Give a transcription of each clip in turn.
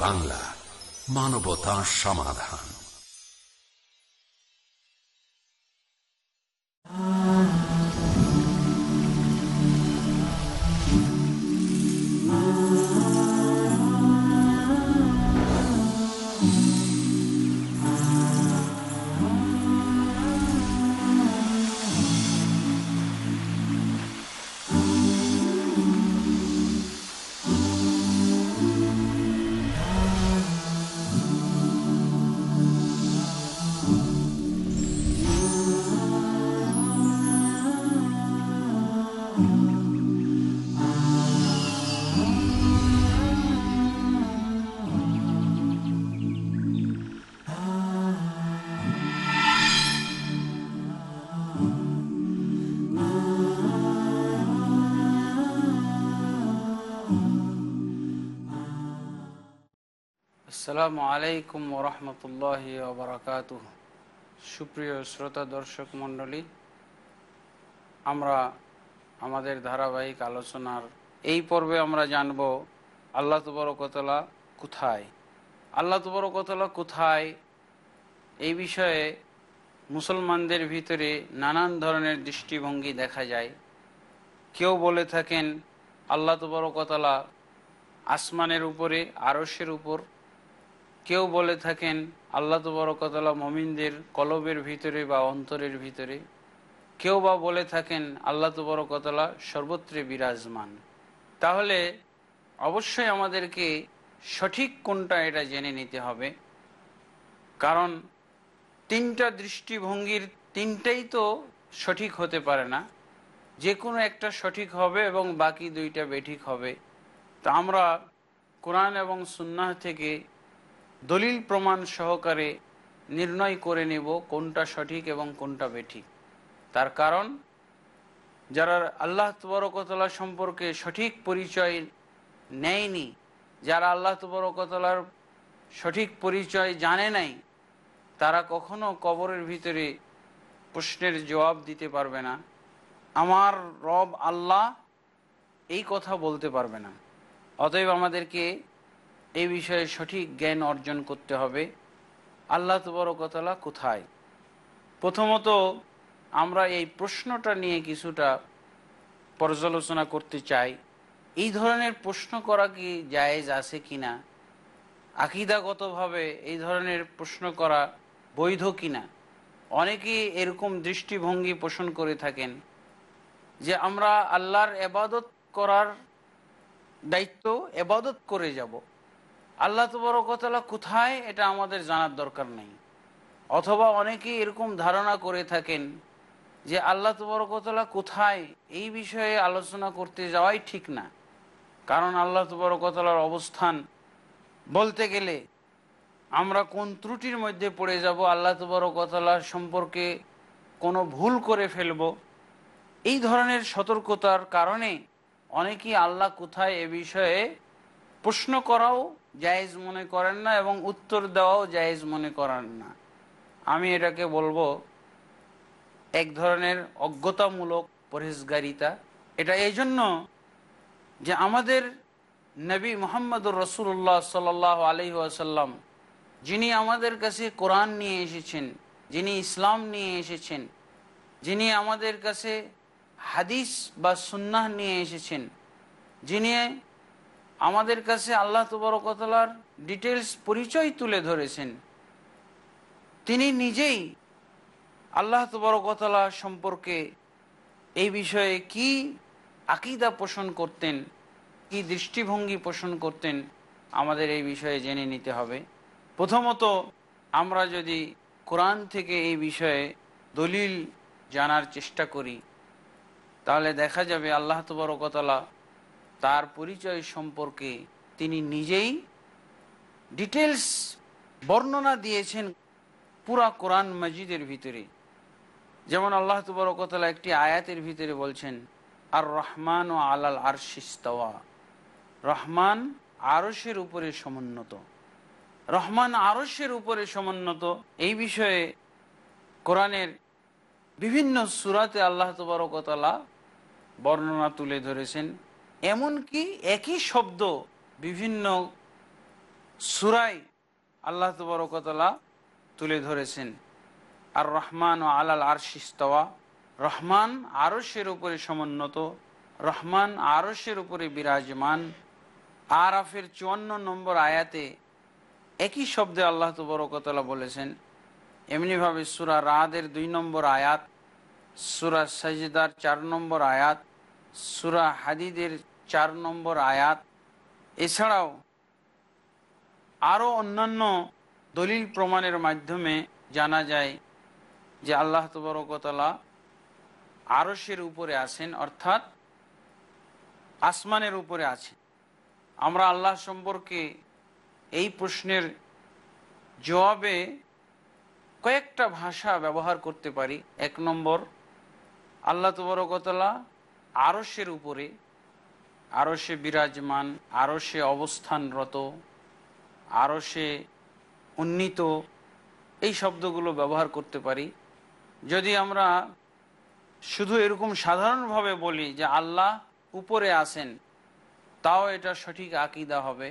বাংলা মানবতা সমাধান। আসসালামু আলাইকুম ওরহমতুল্লাহ ওবরাকাত সুপ্রিয় শ্রোতা দর্শক মণ্ডলী, আমরা আমাদের ধারাবাহিক আলোচনার এই পর্বে আমরা জানব আল্লাহ তবরকতলা কোথায়? আল্লাহ তবরকতলা কোথায়? এই বিষয়ে মুসলমানদের ভিতরে নানান ধরনের দৃষ্টিভঙ্গি দেখা যায়। কেউ বলে থাকেন, আল্লাহ তবরকতলা আসমানের উপরে আরসের উপর কেউ বলে থাকেন, আল্লাহ তবরকতলা মমিনদের কলবের ভিতরে বা অন্তরের ভিতরে। কেউ বা বলে থাকেন, আল্লাহ তবরকতলা সর্বত্রে বিরাজমান। তাহলে অবশ্যই আমাদেরকে সঠিক কোনটা এটা জেনে নিতে হবে। কারণ তিনটা দৃষ্টিভঙ্গির তিনটাই তো সঠিক হতে পারে না। যে কোনো একটা সঠিক হবে এবং বাকি দুইটা বেঠিক হবে। তা আমরা কোরআন এবং সুন্নাহ থেকে দলিল প্রমাণ সহকারে নির্ণয় করে নেব কোনটা সঠিক এবং কোনটা বেঠিক। তার কারণ, যারা আল্লাহ তবরকতলা সম্পর্কে সঠিক পরিচয় নেয়নি, যারা আল্লাহ তবরকতলার সঠিক পরিচয় জানে নাই, তারা কখনো কবরের ভিতরে প্রশ্নের জবাব দিতে পারবে না। আমার রব আল্লাহ এই কথা বলতে পারবে না। অতএব আমাদেরকে এই বিষয়ে সঠিক জ্ঞান অর্জন করতে হবে। আল্লাহ তবরকতলা কোথায়? প্রথমত, আমরা এই প্রশ্নটা নিয়ে কিছুটা পর্যালোচনা করতে চাই। এই ধরনের প্রশ্ন করা কি জায়েজ আছে কি না আকিদাগতভাবে এই ধরনের প্রশ্ন করা বৈধ কিনা? অনেকেই এরকম দৃষ্টিভঙ্গি পোষণ করে থাকেন যে আমরা আল্লাহর এবাদত করার দায়িত্ব এবাদত করে যাব। আল্লাহ তবরকতলা কোথায়? এটা আমাদের জানার দরকার নেই। অথবা অনেকেই এরকম ধারণা করে থাকেন যে আল্লাহ তবরকতলা কোথায়? এই বিষয়ে আলোচনা করতে যাওয়াই ঠিক না। কারণ আল্লাহ তবরকতলার অবস্থান বলতে গেলে আমরা কোন ত্রুটির মধ্যে পড়ে যাব, আল্লাহ তবরকতলার সম্পর্কে কোনো ভুল করে ফেলব। এই ধরনের সতর্কতার কারণে অনেকেই আল্লাহ কোথায় এ বিষয়ে প্রশ্ন করাও জায়েজ মনে করেন না এবং উত্তর দেওয়াও জায়েজ মনে করেন না। আমি এটাকে বলব এক ধরনের অজ্ঞতামূলক পরহেজগারিতা। এটা এই জন্য যে আমাদের নবী মোহাম্মদুর রসুল্লাহ সাল আলহি আসাল্লাম যিনি আমাদের কাছে কোরআন নিয়ে এসেছেন, যিনি ইসলাম নিয়ে এসেছেন, যিনি আমাদের কাছে হাদিস বা সুন্নাহ নিয়ে এসেছেন, যিনি আমাদের কাছে আল্লাহ তবরকতলার ডিটেলস পরিচয় তুলে ধরেছেন। তিনি নিজেই আল্লাহ তবরকতলা সম্পর্কে এই বিষয়ে কি আকিদা পোষণ করতেন, কি দৃষ্টিভঙ্গি পোষণ করতেন, আমাদের এই বিষয়ে জেনে নিতে হবে। প্রথমত, আমরা যদি কোরআন থেকে এই বিষয়ে দলিল জানার চেষ্টা করি, তাহলে দেখা যাবে আল্লাহ তবরকতলা তার পরিচয় সম্পর্কে তিনি নিজেই ডিটেলস বর্ণনা দিয়েছেন পুরা কোরআন মসজিদের ভিতরে। যেমন আল্লাহ তবরকতলা একটি আয়াতের ভিতরে বলছেন আর রহমান ও আলাল আরশিস্তাওয়া রহমান আরসের উপরে সমুন্নত। রহমান আরসের উপরে সমুন্নত। এই বিষয়ে কোরআনের বিভিন্ন সুরাতে আল্লাহ তবরকতলা বর্ণনা তুলে ধরেছেন। এমনকি একই শব্দ বিভিন্ন সুরাই আল্লাহ তবরকতলা তুলে ধরেছেন। আর রহমান ও আলাল আরশিস্তওয়া রহমান আরসের উপরে সমুন্নত। রহমান আরসের উপরে বিরাজমান। আরাফের চুয়ান্ন নম্বর আয়াতে একই শব্দে আল্লাহ তবরকতলা বলেছেন, এমনিভাবে সুরা রাদের দুই নম্বর আয়াত, সুরা সাজিদার চার নম্বর আয়াত, সুরা হাদিদের চার নম্বর আয়াত। এছাড়াও আরও অন্যান্য দলিল প্রমাণের মাধ্যমে জানা যায় যে আল্লাহ তবরকতলা আরসের উপরে আছেন, অর্থাৎ আসমানের উপরে আছেন। আমরা আল্লাহ সম্পর্কে এই প্রশ্নের জবাবে কয়েকটা ভাষা ব্যবহার করতে পারি। এক নম্বর, আল্লাহ তবরকতলা আরসের উপরে আরসে বিরাজমান আরসে অবস্থানরত আরসে উন্নীত, এই শব্দগুলো ব্যবহার করতে পারি। যদি আমরা শুধু এরকম সাধারণভাবে বলি যে আল্লাহ উপরে আসেন তাও এটা সঠিক আকিদা হবে।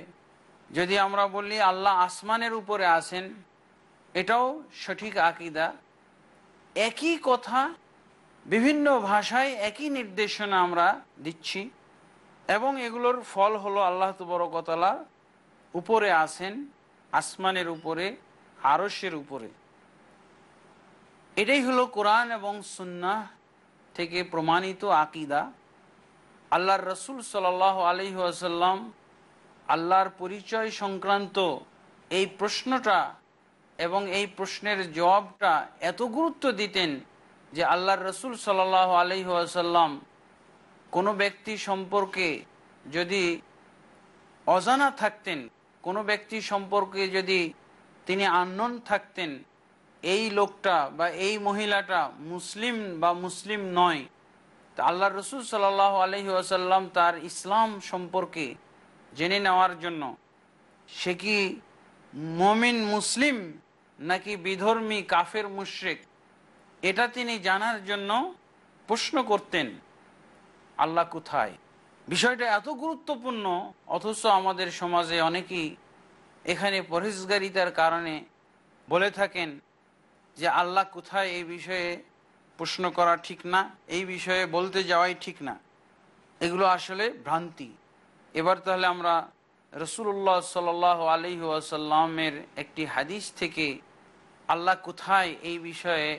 যদি আমরা বলি আল্লাহ আসমানের উপরে আসেন এটাও সঠিক আকিদা। একই কথা বিভিন্ন ভাষায় একই নির্দেশনা আমরা দিচ্ছি। এবং এগুলোর ফল হলো আল্লাহ তবরকতলা উপরে আছেন, আসমানের উপরে আরসের উপরে। এটাই হলো কোরআন এবং সুন্নাহ থেকে প্রমাণিত আকিদা। আল্লাহর রসুল সাল আলহি আসাল্লাম আল্লাহর পরিচয় সংক্রান্ত এই প্রশ্নটা এবং এই প্রশ্নের জবাবটা এত গুরুত্ব দিতেন যে আল্লাহর রসুল সাল আলহি আসাল্লাম কোনো ব্যক্তি সম্পর্কে যদি অজানা থাকতেন, কোনো ব্যক্তি সম্পর্কে যদি তিনি আনন থাকতেন, এই লোকটা বা এই মহিলাটা মুসলিম বা মুসলিম নয়, তা আল্লাহ রসুল সাল্লাহ আলহি আসাল্লাম তার ইসলাম সম্পর্কে জেনে নেওয়ার জন্য, সে কি মমিন মুসলিম নাকি বিধর্মী কাফের মুশ্রিক, এটা তিনি জানার জন্য প্রশ্ন করতেন। আল্লাহ কোথায়? বিষয়টা এত গুরুত্বপূর্ণ, অথচ আমাদের সমাজে অনেকেই এখানে পরহেজগারিতার কারণে বলে থাকেন যে আল্লাহ কোথায় এই বিষয়ে প্রশ্ন করা ঠিক না, এই বিষয়ে বলতে যাওয়াই ঠিক না। এগুলো আসলে ভ্রান্তি। এবার তাহলে আমরা রসুল্লাহ সাল আলি আসাল্লামের একটি হাদিস থেকে আল্লাহ কোথায় এই বিষয়ে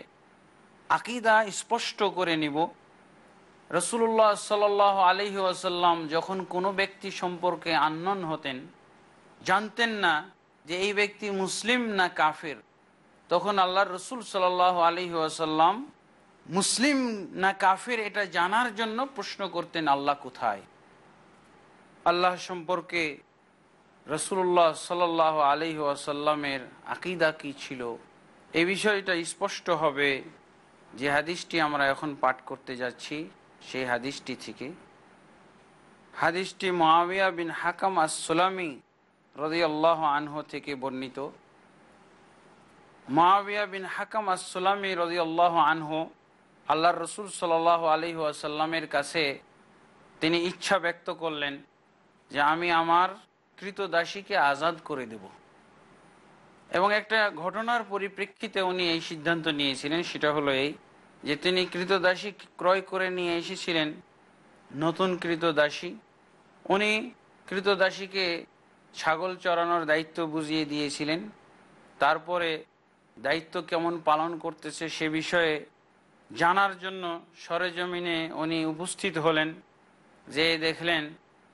আকিদা স্পষ্ট করে নিব। রসুল্লাহ সাল আলহি আসাল্লাম যখন কোনো ব্যক্তি সম্পর্কে আন্নন হতেন, জানতেন না যে এই ব্যক্তি মুসলিম না কাফের, তখন আল্লাহ রসুল সাল আলহি আসাল্লাম মুসলিম না কাফের এটা জানার জন্য প্রশ্ন করতেন, আল্লাহ কোথায়? আল্লাহ সম্পর্কে রসুল্লাহ সাল আলহি আসাল্লামের আকিদা কি ছিল? এই বিষয়টা স্পষ্ট হবে যে হাদিসটি আমরা এখন পাঠ করতে যাচ্ছি। সেই হাদিসটি থেকে। হাদিসটি মহাবিয়া বিন হাকাম আসলামী রদিয়াল্লাহ আনহ থেকে বর্ণিত। মহাবিয়া বিন হাকাম আসলামী রদিয়াল্লাহ আনহ আল্লাহ রসুল সাল আলহি আসাল্লামের কাছে তিনি ইচ্ছা ব্যক্ত করলেন যে আমি আমার কৃতদাসীকে আজাদ করে দেব। এবং একটা ঘটনার পরিপ্রেক্ষিতে উনি এই সিদ্ধান্ত নিয়েছিলেন, সেটা হলো এই যে তিনি কৃতদাসী ক্রয় করে নিয়ে এসেছিলেন, নতুন কৃতদাসী। উনি কৃতদাসীকে ছাগল চড়ানোর দায়িত্ব বুঝিয়ে দিয়েছিলেন। তারপরে দায়িত্ব কেমন পালন করতেছে সে বিষয়ে জানার জন্য সরেজমিনে উনি উপস্থিত হলেন যে দেখলেন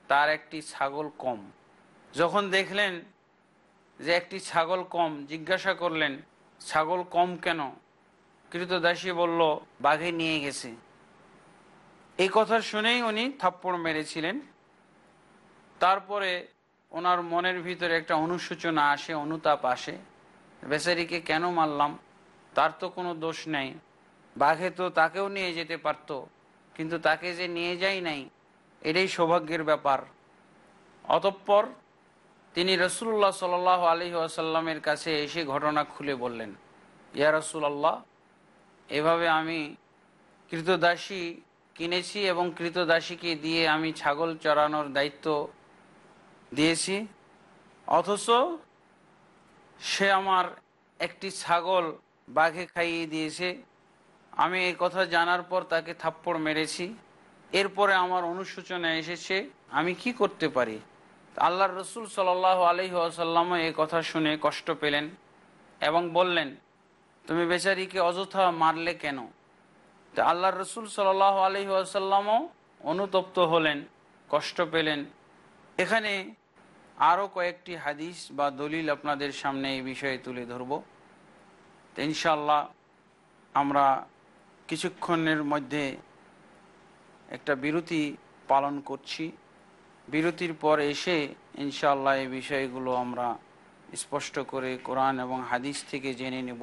তার একটি ছাগল কম। যখন দেখলেন যে একটি ছাগল কম, জিজ্ঞাসা করলেন, ছাগল কম কেন? কৃতদাসী বলল, বাঘে নিয়ে গেছে। এই কথা শুনেই উনি থাপ্পড় মেরেছিলেন। তারপরে ওনার মনের ভিতরে একটা অনুশোচনা আসে, অনুতাপ আসে। বেচারিকে কেন মারলাম? তার তো কোনো দোষ নেই। বাঘে তো তাকেও নিয়ে যেতে পারত, কিন্তু তাকে যে নিয়ে যাই নাই, এটাই সৌভাগ্যের ব্যাপার। অতঃপর তিনি রসুল্লাহ সাল আলহি আসাল্লামের কাছে এসে ঘটনা খুলে বললেন, ইয়া রসুল্লাহ এভাবে আমি কৃতদাসী কিনেছি এবং কৃতদাসীকে দিয়ে আমি ছাগল চড়ানোর দায়িত্ব দিয়েছি। অথচ সে আমার একটি ছাগল বাঘে খাইয়ে দিয়েছে। আমি এই কথা জানার পর তাকে থাপ্পড় মেরেছি। এরপরে আমার অনুশোচনা এসেছে, আমি কি করতে পারি? আল্লাহর রসুল সাল আলহি আসাল্লামও এই কথা শুনে কষ্ট পেলেন এবং বললেন তুমি বেচারিকে অযথা মারলে কেন? তো আল্লাহ রসুল সাল আলি আসাল্লামও অনুতপ্ত হলেন, কষ্ট পেলেন। এখানে আরও কয়েকটি হাদিস বা দলিল আপনাদের সামনে এই বিষয়ে তুলে ধরব। তো ইনশাল্লাহ আমরা কিছুক্ষণের মধ্যে একটা বিরতি পালন করছি। বিরতির পর এসে ইনশাল্লাহ এই বিষয়গুলো আমরা স্পষ্ট করে কোরআন এবং হাদিস থেকে জেনে নেব।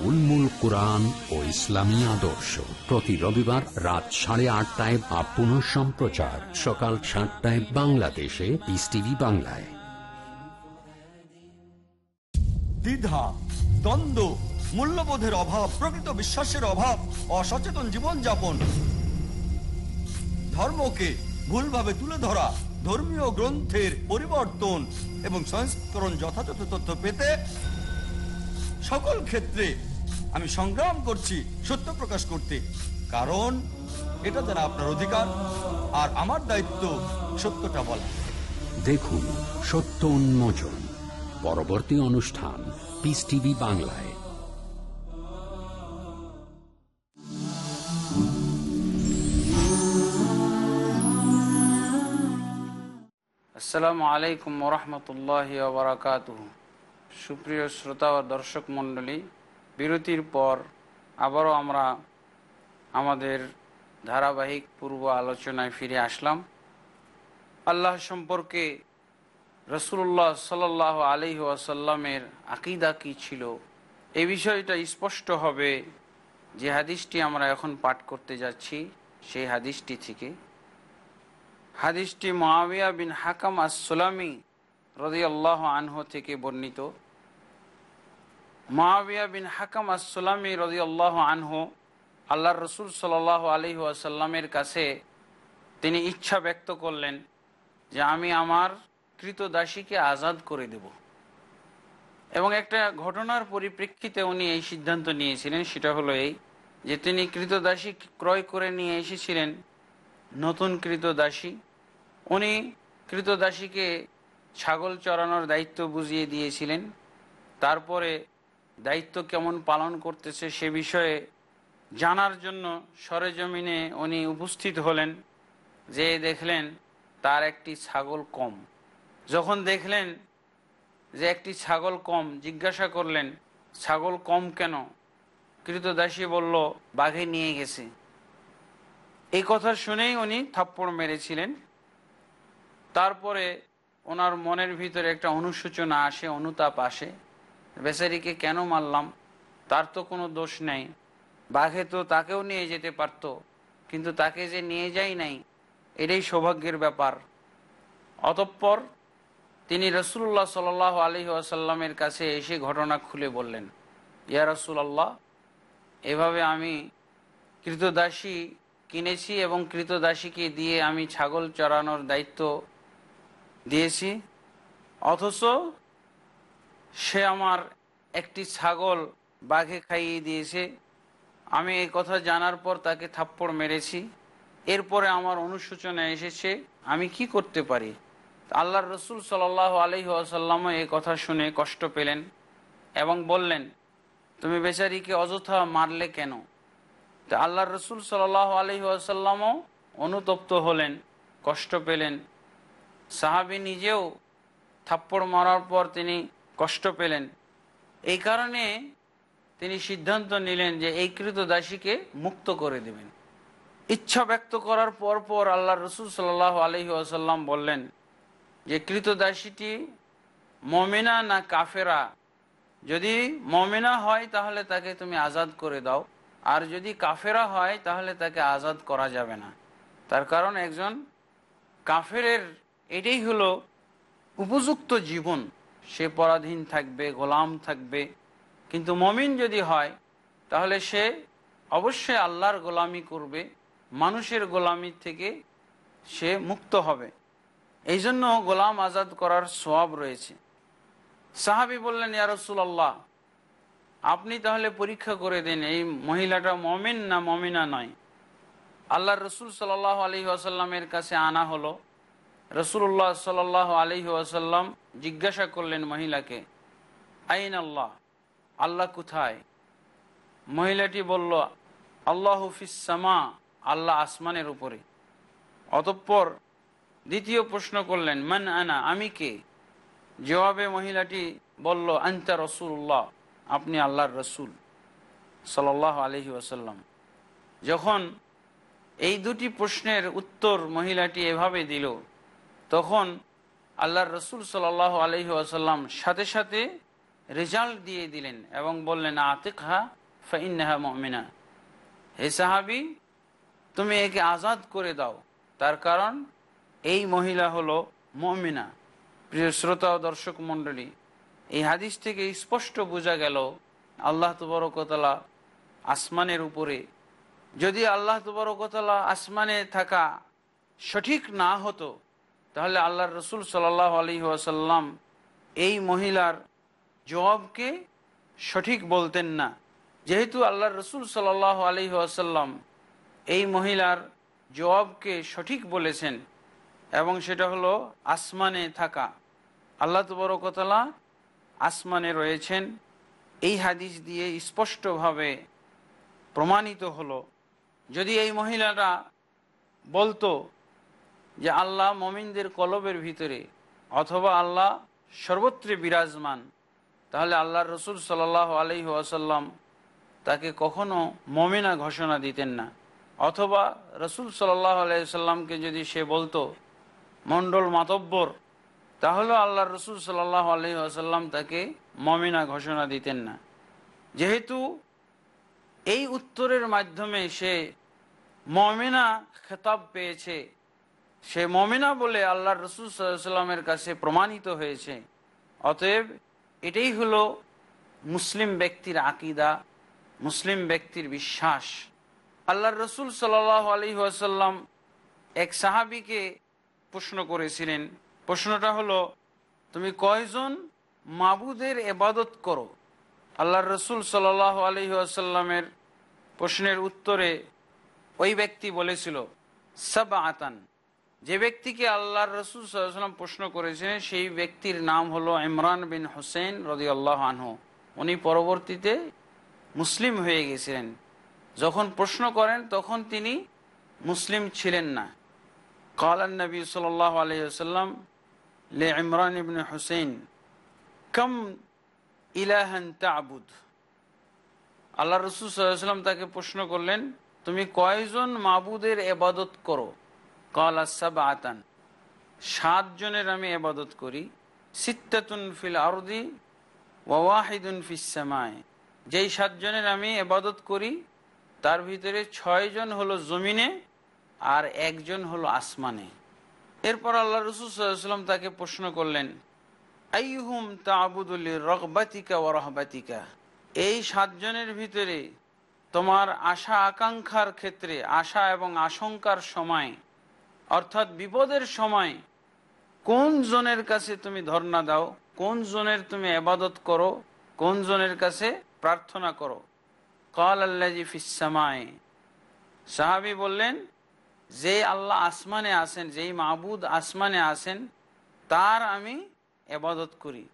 উলমুল কোরআন ও ইসলামী আদর্শ। প্রতি রবিবার রাত সাড়ে আটটায় বা পুনঃ সম্প্রচার। সকাল সাতটায় বাংলাদেশে পিস টিভি বাংলায়। দ্বিধা, দ্বন্দ্ব, মূল্যবোধের অভাব, প্রকৃত বিশ্বাসের অভাব, অসচেতন জীবনযাপন। ধর্মকে ভুলভাবে তুলে ধরা, ধর্মীয় গ্রন্থের পরিবর্তন এবং সংস্করণ যথাযথ তথ্য পেতে সকল ক্ষেত্রে আমি সংগ্রাম করছি সত্য প্রকাশ করতে। কারণ এটা যারা আপনার অধিকার আর আমার দায়িত্ব সত্যটা বলা। দেখুন সত্য উন্মোচন পরবর্তী অনুষ্ঠান পিস টিভি বাংলায়। আসসালামু আলাইকুম ওরহমতুল্লাহ বারাকাত সুপ্রিয় শ্রোতা ও দর্শক মণ্ডলী বিরতির পর আবারও আমরা আমাদের ধারাবাহিক পূর্ব আলোচনায় ফিরে আসলাম। আল্লাহ সম্পর্কে রসুল্লাহ সাল আলি আসাল্লামের আকিদা কী ছিল? এই বিষয়টা স্পষ্ট হবে যে হাদিসটি আমরা এখন পাঠ করতে যাচ্ছি, সেই হাদিসটি থেকে। হাদিসটি মহাবিয়া বিন হাকাম আসসালামি রদি আল্লাহ আনহ থেকে বর্ণিত। মহাবিয়া বিন হাকাম আসসালামি রদি আল্লাহ আনহু আল্লাহ রসুল সাল আলি আসাল্লামের কাছে তিনি ইচ্ছা ব্যক্ত করলেন যে আমি আমার কৃতদাসীকে আজাদ করে দেব। এবং একটা ঘটনার পরিপ্রেক্ষিতে উনি এই সিদ্ধান্ত নিয়েছিলেন, সেটা হলো এই যে তিনি কৃতদাসী ক্রয় করে নিয়ে এসেছিলেন নতুন কৃতদাসী। উনি কৃতদাসীকে ছাগল চড়ানোর দায়িত্ব বুঝিয়ে দিয়েছিলেন। তারপরে দায়িত্ব কেমন পালন করতেছে সে বিষয়ে জানার জন্য সরেজমিনে উনি উপস্থিত হলেন, যে দেখলেন তার একটি ছাগল কম। যখন দেখলেন যে একটি ছাগল কম, জিজ্ঞাসা করলেন, ছাগল কম কেন? কৃতদাসী বলল, বাঘে নিয়ে গেছে। এই কথা শুনেই উনি থাপ্পড় মেরেছিলেন। তারপরে ওনার মনের ভিতরে একটা অনুশোচনা আসে, অনুতাপ আসে। বেচারিকে কেন মারলাম? তার তো কোনো দোষ নেই। বাঘে তো তাকেও নিয়ে যেতে পারত, কিন্তু তাকে যে নিয়ে যাই নাই, এটাই সৌভাগ্যের ব্যাপার। অতঃপর তিনি রসুল্লাহ সাল আলী আসাল্লামের কাছে এসে ঘটনা খুলে বললেন, ইয়া রসুল্লাহ এভাবে আমি কৃতদাসী কিনেছি এবং কৃতদাসীকে দিয়ে আমি ছাগল চড়ানোর দায়িত্ব দিয়েছি, অথচ সে আমার একটি ছাগল বাঘে খাইয়ে দিয়েছে। আমি এই কথা জানার পর তাকে থাপ্পড় মেরেছি। এরপরে আমার অনুশোচনা এসেছে, আমি কি করতে পারি? আল্লাহর রসুল সাল আলহি আসাল্লামও এই কথা শুনে কষ্ট পেলেন এবং বললেন, তুমি বেচারিকে অযথা মারলে কেন? তা আল্লাহর রসুল সাল আলহি আসাল্লামও অনুতপ্ত হলেন, কষ্ট পেলেন। সাহাবি নিজেও থাপ্পড় মারার পর তিনি কষ্ট পেলেন। এই কারণে তিনি সিদ্ধান্ত নিলেন যে এই কৃত দাসীকে মুক্ত করে দেবেন। ইচ্ছা ব্যক্ত করার পর পর আল্লাহ রসুল সাল্লাহ আলহি আসাল্লাম বললেন যে, কৃত দাসীটি মমিনা না কাফেরা? যদি মমিনা হয় তাহলে তাকে তুমি আজাদ করে দাও। আর যদি কাফেরা হয় তাহলে তাকে আজাদ করা যাবে না। তার কারণ একজন কাফেরের এটাই হলো উপযুক্ত জীবন। সে পরাধীন থাকবে, গোলাম থাকবে। কিন্তু মমিন যদি হয়, তাহলে সে অবশ্যই আল্লাহর গোলামি করবে, মানুষের গোলামি থেকে সে মুক্ত হবে। এই জন্য গোলাম আজাদ করার সব রয়েছে। সাহাবি বললেন ইয়ারসুল আল্লাহ আপনি তাহলে পরীক্ষা করে দিন, এই মহিলাটা মমিন না মমিনা নয়। আল্লাহ রসুল সাল আলী আসাল্লামের কাছে আনা হলো রসুল্লাহ সাল আলী আসাল্লাম জিজ্ঞাসা করলেন মহিলাকে, আইন আল্লাহ? আল্লাহ কোথায়? মহিলাটি বলল, আল্লাহ ফিসামা আল্লাহ আসমানের উপরে। অতঃপর দ্বিতীয় প্রশ্ন করলেন, মান আনা, আমি কে? জবাবে মহিলাটি বলল, আন্তা রসুল্লাহ আপনি আল্লাহর রসুল। সাল আলহি ওসাল্লাম যখন এই দুটি প্রশ্নের উত্তর মহিলাটি এভাবে দিল তখন আল্লাহর রসুল সাল আলহি আসাল্লাম সাথে সাথে রেজাল্ট দিয়ে দিলেন এবং বললেন আতিক হা ফাইনহা মমিনা। হে সাহাবি, তুমি একে আজাদ করে দাও। তার কারণ এই মহিলা হলো মমিনা। প্রিয় শ্রোতা ও দর্শক মণ্ডলী, এই হাদিস থেকে স্পষ্ট বোঝা গেল, আল্লাহ তবরকতলা আসমানের উপরে, যদি আল্লাহ তবরকতলা আসমানে থাকা সঠিক না হতো তাহলে আল্লাহ রসুল সাল্লাহ আলী আসাল্লাম এই মহিলার জবাবকে সঠিক বলতেন না। যেহেতু আল্লাহ রসুল সাল্লাহ আলী আসাল্লাম এই মহিলার জবাবকে সঠিক বলেছেন এবং সেটা হলো আসমানে থাকা। আল্লাহ তবরকতলা আসমানে রয়েছেন। এই হাদিস দিয়ে স্পষ্টভাবে প্রমাণিত হলো, যদি এই মহিলারা বলতো যে আল্লাহ মমিনদের কলবের ভিতরে অথবা আল্লাহ সর্বত্রে বিরাজমান, তাহলে আল্লাহর রসুল সাল্লাহ আলহি আসাল্লাম তাকে কখনো মমিনা ঘোষণা দিতেন না। অথবা রসুল সাল্লাহ আলাইসাল্লামকে যদি সে বলতো, মণ্ডল মাতব্বর তাহলে আল্লাহ রসুল সাল্লাহ আলহি আসাল্লাম তাকে মমিনা ঘোষণা দিতেন না। যেহেতু এই উত্তরের মাধ্যমে সে মমিনা খেতাব পেয়েছে সে মমিনা বলে আল্লাহ রসুল সাল্লামের কাছে প্রমাণিত হয়েছে। অতএব এটাই হলো মুসলিম ব্যক্তির আকিদা, মুসলিম ব্যক্তির বিশ্বাস। আল্লাহ রসুল সাল আলী আসাল্লাম এক সাহাবিকে প্রশ্ন করেছিলেন। প্রশ্নটা হলো, তুমি কয়জন মাবুদের এবাদত করো? আল্লাহ রসুল সাল আলী আসাল্লামের প্রশ্নের উত্তরে ওই ব্যক্তি বলেছিল সব আতান যে ব্যক্তিকে আল্লাহর রসুল সাল্লাম প্রশ্ন করেছেন সেই ব্যক্তির নাম হলো ইমরান বিন হোসেন রদি আল্লাহ আনহু। উনি পরবর্তীতে মুসলিম হয়ে গেছিলেন। যখন প্রশ্ন করেন, তখন তিনি মুসলিম ছিলেন না। কালান নবী সাল আলহিহাল্লাম লে ইমরান ইবিন হুসেন কম ইলাহান তাবুদ? আল্লাহ রসুল সাল্লাম তাকে প্রশ্ন করলেন, তুমি কয়জন মাবুদের এবাদত করো? কল আসাব আতান সাতজনের আমি এবাদত করি। সিত্তাতুন ফিল আরদি ওয়াহিদুন ফিসামায় যেই সাতজনের আমি এবাদত করি, তার ভিতরে ছয়জন হলো জমিনে আর একজন হলো আসমানে। এরপর আল্লাহ রসুলাম তাকে প্রশ্ন করলেন আইহুম তাবুদুল্লি রকবাতিকা ও রহবাতিকা? এই সাতজনের ভিতরে তোমার আশা আকাঙ্ক্ষার ক্ষেত্রে, আশা এবং আশঙ্কার সময় অর্থাৎ বিপদের সময় কোন জনের কাছে তুমি ধর্ণা দাও, কোন জনের তুমি আবাদত করো, কোন জনের কাছে প্রার্থনা করো? কল আল্লাজি সাহাবি বললেন, যে আল্লাহ আসমানে আসেন যেই মাহবুদ আসমানে আসেন তার আমি এবাদত করি।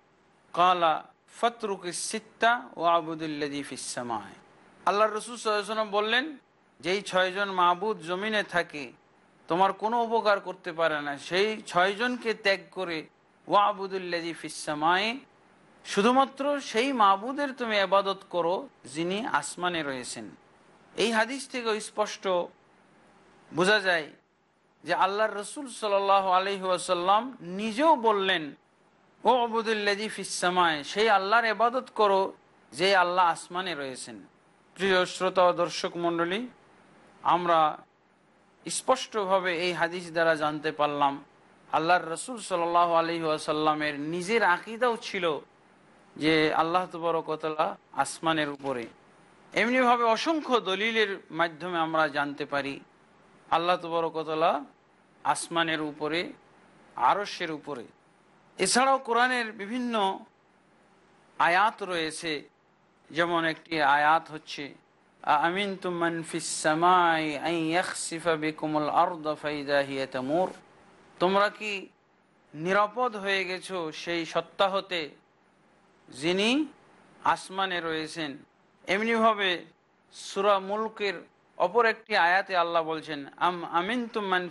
কলা ফতরুক সিত্তা ও আবুদুল্লাজি ফিসামায় আল্লাহ রসুল বললেন, যেই ছয়জন মাহবুদ জমিনে থাকে তোমার কোনো উপকার করতে পারে না। সেই ছয়জনকে ত্যাগ করে ওয়া আবুদুল্লাদি ফিসামায় শুধুমাত্র সেই মাহবুদের তুমি আবাদত করো যিনি আসমানে রয়েছেন। এই হাদিস থেকে স্পষ্ট বোঝা যায় যে আল্লাহর রসুল সাল আলহিহাসাল্লাম নিজেও বললেন ও আবুদুল্লাজি ফিসামায় সেই আল্লাহর এবাদত করো যে আল্লাহ আসমানে রয়েছেন। প্রিয় শ্রোতা দর্শক মণ্ডলী, আমরা স্পষ্টভাবে এই হাদিস দ্বারা জানতে পারলাম, আল্লাহর রসুল সাল আলহি আসাল্লামের নিজের আকিদাও ছিল যে আল্লাহ তবরকতলা আসমানের উপরে। এমনিভাবে অসংখ্য দলিলের মাধ্যমে আমরা জানতে পারি, আল্লাহ তবরকতলা আসমানের উপরে আরস্যের উপরে। এছাড়াও কোরআনের বিভিন্ন আয়াত রয়েছে, যেমন একটি আয়াত হচ্ছে তোমরা। কি নিরাপদ হয়ে গেছো সেই সত্তা হতে যিনি আসমানে রয়েছেন? এমনিভাবে সুরা মুলকের অপর একটি আয়াতে আল্লাহ বলছেন, আম আমিন তুমান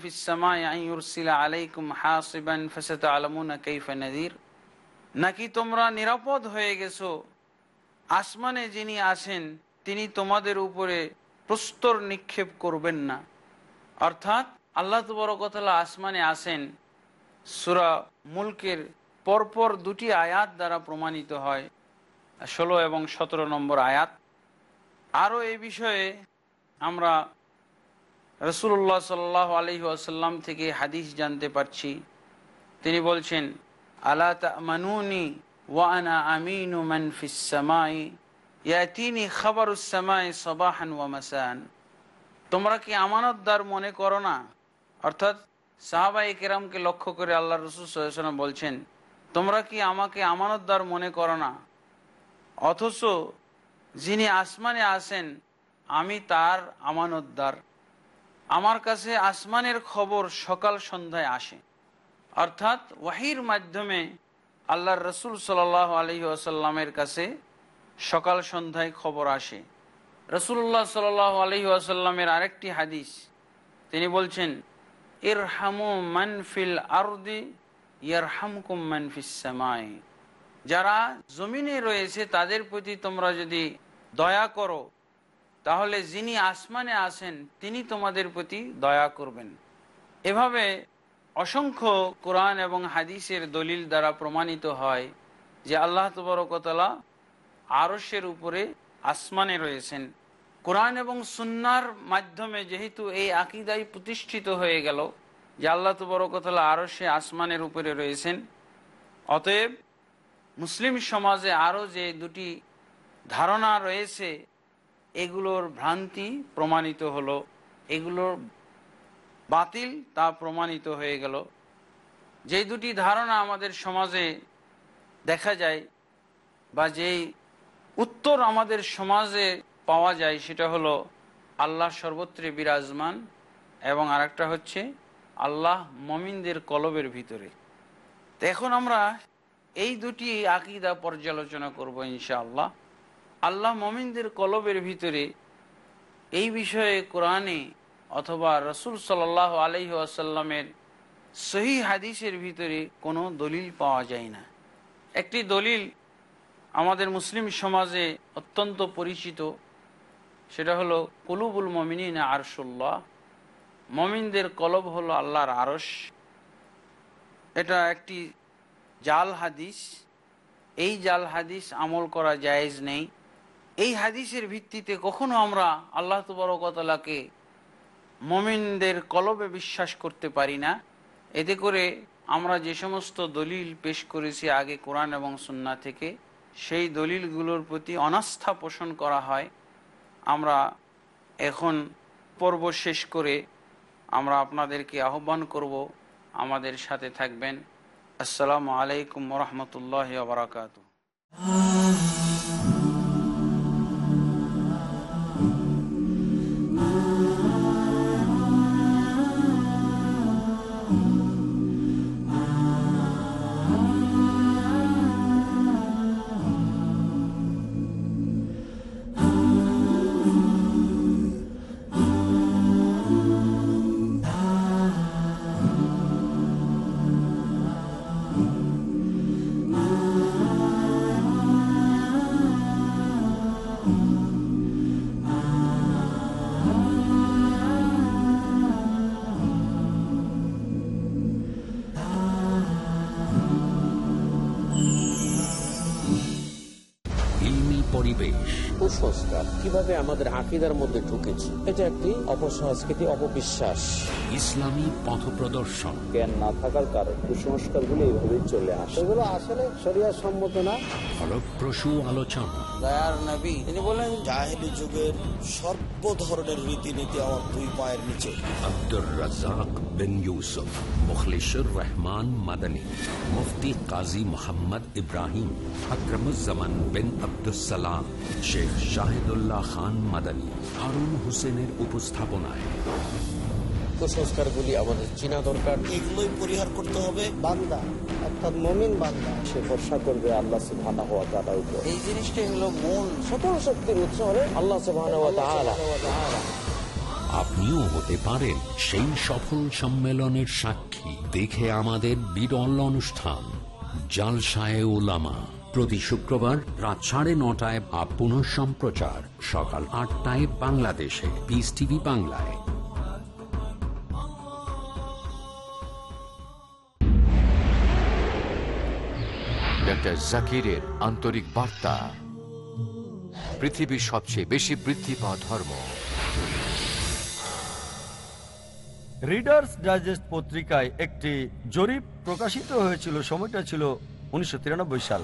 আলাইকুম নাকি তোমরা নিরাপদ হয়ে গেছো? আসমানে যিনি আছেন তিনি তোমাদের উপরে প্রস্তর নিক্ষেপ করবেন না। অর্থাৎ আল্লাহ তবরকতলা আসমানে আসেন, সুরা মুলকের পরপর দুটি আয়াত দ্বারা প্রমাণিত হয়, ষোলো এবং সতেরো নম্বর আয়াত। আরও এই বিষয়ে আমরা রসুল্লাহ সাল্লাহ আলহি আসাল্লাম থেকে হাদিস জানতে পারছি। তিনি বলছেন, আলা মানুনি ওয়ানা আমিনু মান সবাহান তোমরা কি আমানতদার মনে করো না? অর্থাৎ সাহাবাই কেরামকে লক্ষ্য করে আল্লাহ রসুল সাল্লাম বলছেন, তোমরা কি আমাকে আমানতদার মনে করো না? অথচ যিনি আসমানে আসেন আমি তার আমানতদার। আমার কাছে আসমানের খবর সকাল সন্ধ্যায় আসে। অর্থাৎ ওয়াহির মাধ্যমে আল্লাহর রসুল সাল আলহি আসাল্লামের কাছে সকাল সন্ধ্যায় খবর আসে। রসুল্লাহ সাল আলহি আসাল্লামের আরেকটি হাদিস। তিনি বলছেন ইর হামু মানফিল আরদি ইয়ার হামকুম মানফিসামাই যারা জমিনে রয়েছে, তাদের প্রতি তোমরা যদি দয়া করো, তাহলে যিনি আসমানে আসেন তিনি তোমাদের প্রতি দয়া করবেন। এভাবে অসংখ্য কোরআন এবং হাদিসের দলিল দ্বারা প্রমাণিত হয় যে আল্লাহ তবরকতলা আরসের উপরে আসমানে রয়েছেন। কোরআন এবং সুন্নার মাধ্যমে যেহেতু এই আকিদাই প্রতিষ্ঠিত হয়ে গেল, যে আল্লাহ তবরকতলা আরসে আসমানের উপরে রয়েছেন, অতএব মুসলিম সমাজে আরও যে দুটি ধারণা রয়েছে, এগুলোর ভ্রান্তি প্রমাণিত হলো। এগুলোর বাতিল তা প্রমাণিত হয়ে গেল। যেই দুটি ধারণা আমাদের সমাজে দেখা যায়, বা যেই উত্তর আমাদের সমাজে পাওয়া যায় সেটা হলো আল্লাহ সর্বত্রে বিরাজমান এবং আরেকটা হচ্ছে আল্লাহ মমিনদের কলবের ভিতরে। এখন আমরা এই দুটি আকিদা পর্যালোচনা করব ইনশাআল্লাহ। আল্লাহ মমিনদের কলবের ভিতরে এই বিষয়ে কোরআনে অথবা রসুল সাল আলহি আসাল্লামের সহি হাদিসের ভিতরে কোনো দলিল পাওয়া যায় না। একটি দলিল আমাদের মুসলিম সমাজে অত্যন্ত পরিচিত। সেটা হলো কলুবুল মমিনিন আরশুল্লাহ। মমিনদের কলব হলো আল্লাহর আরস এটা একটি জাল হাদিস। এই জাল হাদিস আমল করা জায়েজ নেই। এই হাদিসের ভিত্তিতে কখনো আমরা আল্লাহ তবরকতলাকে মমিনদের কলবে বিশ্বাস করতে পারি না। এতে করে আমরা যে সমস্ত দলিল পেশ করেছি আগে কোরআন এবং সুন্না থেকে সেই দলিলগুলোর প্রতি অনাস্থা পোষণ করা হয়। আমরা এখন পর্ব শেষ করে আমরা আপনাদেরকে আহ্বান করব। আমাদের সাথে থাকবেন। আসসালামু আলাইকুম রহমতুল্লাহ বারাকাতু কীভাবে আমাদের আকিদার মধ্যে ঢুকেছে এটা একটি অপসংস্কৃতি অপবিশ্বাস। ইসলামী পথ প্রদর্শন জ্ঞান না থাকার কারণে কুসংস্কারগুলো এইভাবে চলে আসে। এগুলো আসলে শরিয়া সম্মত না। ফলপ্রসূ আলোচনা। দয়ার নবী তিনি বলেন জাহেলি যুগের সর্ব ধরনের রীতিনীতি আমার দুই পায়ের নিচে। আব্দুর রাজাক বিন ইউসুফ মুখলিসুর রহমান মাদানী মুফতি কাজী মোহাম্মদ ইব্রাহিম আকরমুজ্জামান বিন আব্দুসালাম শেখ শাহিদুল্লাহ খান মাদানী হারুন হোসেনের উপস্থাপনায়। কুসংস্কার গুলি আমাদের চিনা দরকার। এগুলোই পরিহার করতে হবে। বান্দা অর্থাৎ মমিন বান্দা। সে ভরসা করবে আল্লাহ সুবহানাহু ওয়া তাআলার উপর। এই জিনিসটাই হলো মূল। সকল শক্তির উৎস হলেন আল্লাহ সুবহানাহু ওয়া তাআলা। আপনিও হতে পারেন সেই সফল সম্মেলনের সাক্ষী। দেখে আমাদের বিরল অনুষ্ঠান জালসায় ওলামা প্রতি শুক্রবার রাত সাড়ে নটায় বা পুনঃ সম্প্রচার সকাল আটটায় বাংলাদেশে। পিস টিভি বাংলায়। ডক্টর জাকিরের আন্তরিক বার্তা। পৃথিবীর সবচেয়ে বেশি বৃদ্ধি পাওয়া ধর্ম। রিডার্স ডাইজেস্ট পত্রিকায় একটি জরিপ প্রকাশিত হয়েছিল সময়টা ছিল উনিশশো তিরানব্বই সাল।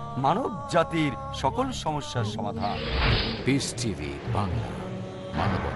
মানব জাতির সকল সমস্যার সমাধান। বাংলা মানবতা